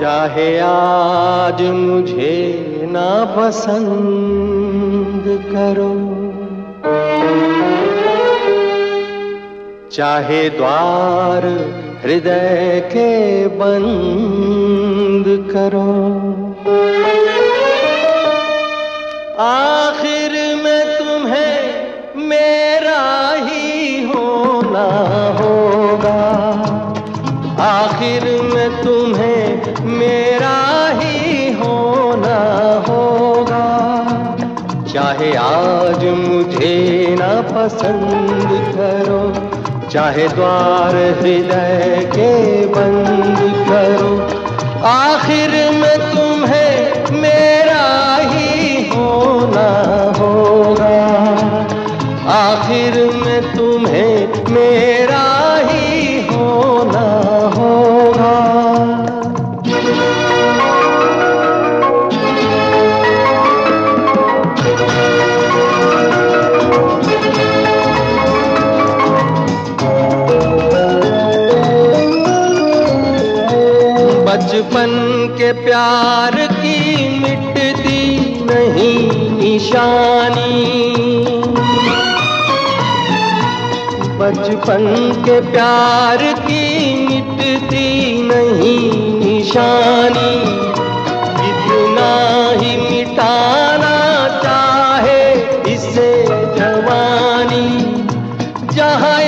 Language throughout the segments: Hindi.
चाहे आज मुझे ना पसंद करो। चाहे द्वार हृदय के बंद करो। आखिर में तुम्हें मेरा ही होना होगा। आखिर में तुम्हें मेरा ही होना होगा। चाहे आज मुझे ना पसंद करो, चाहे द्वार हृदय के बंद करो, आखिर में तुम्हें मेरा ही होना होगा। आखिर में बचपन के प्यार की मिटती नहीं निशानी। बचपन के प्यार की मिटती नहीं निशानी। इतना ही मिटाना चाहे इसे जवानी। जहाँ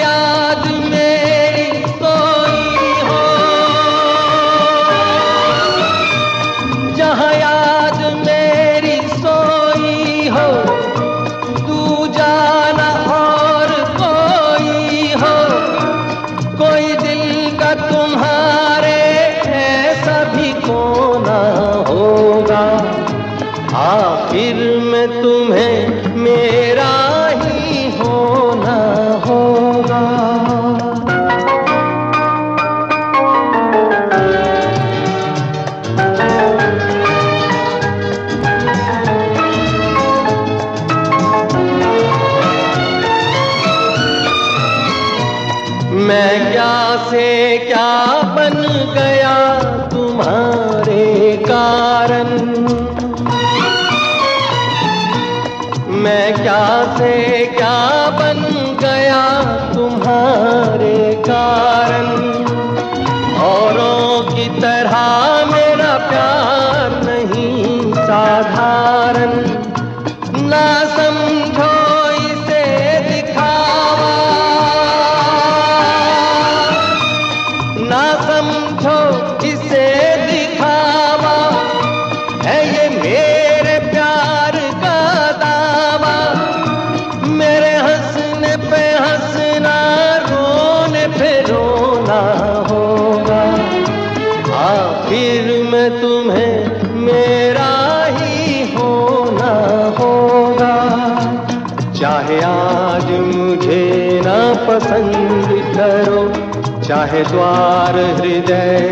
आखिर में तुम्हें मेरा ही होना होगा। मैं क्या से क्या बन गया तुम्हारे कारण? मैं क्या से क्या बन गया तुम्हारे कारण? चाहे आज मुझे ना पसंद करो चाहे द्वार हृदय